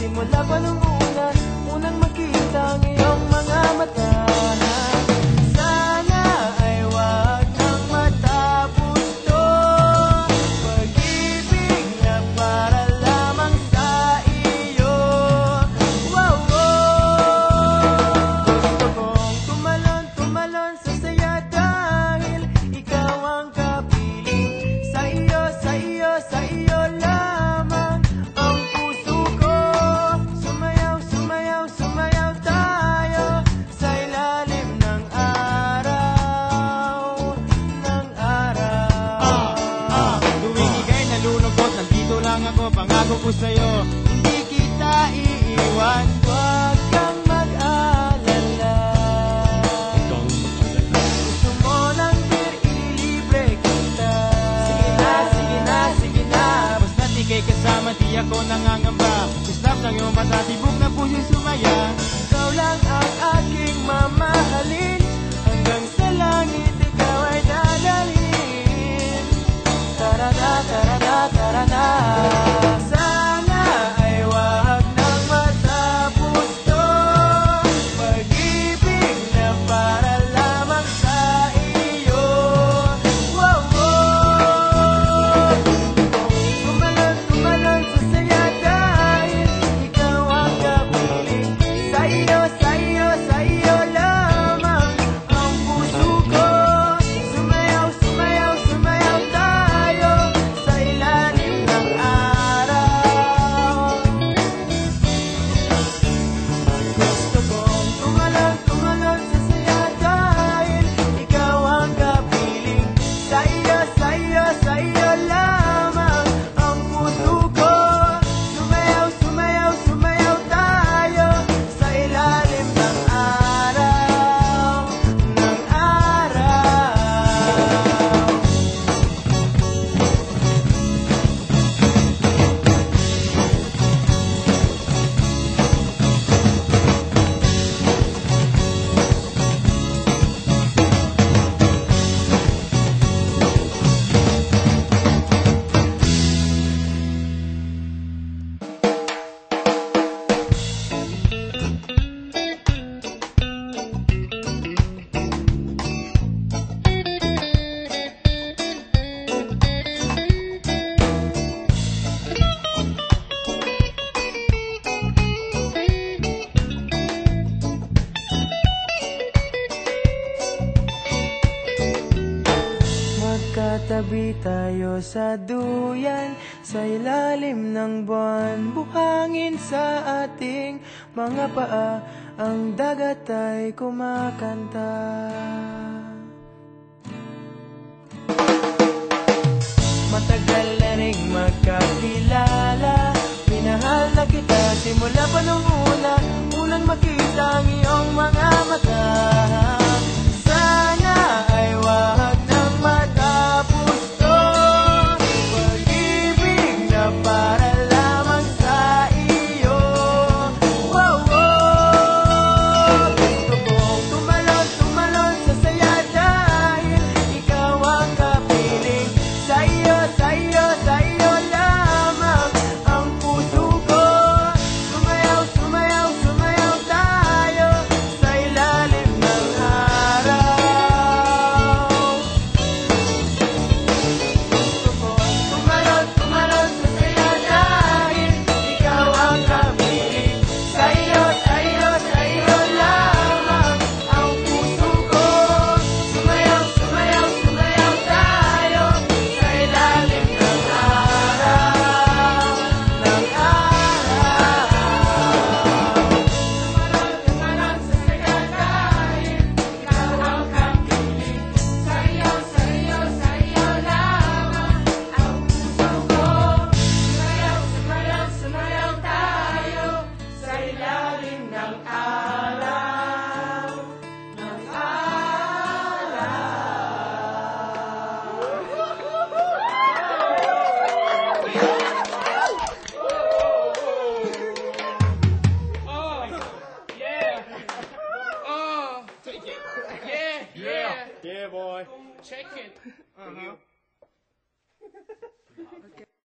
simula pa nung lang ako, pangako ko sa'yo, hindi kita iiwan. Huwag kang mag-alala. Gusto mo nang libre kita. Sige na, sige na, sige na. Basta di kay kasama, di ako nangangamba. Islam ng iyong patatibok na puso'y sumaya. Magkatabi tayo sa duyan Sa ilalim ng buwan. Buhangin sa ating mga paa Ang dagat ay kumakanta. Matagal na rin magkakilala Pinahal na kita simula pa nung Boy. Check it. Uh-huh.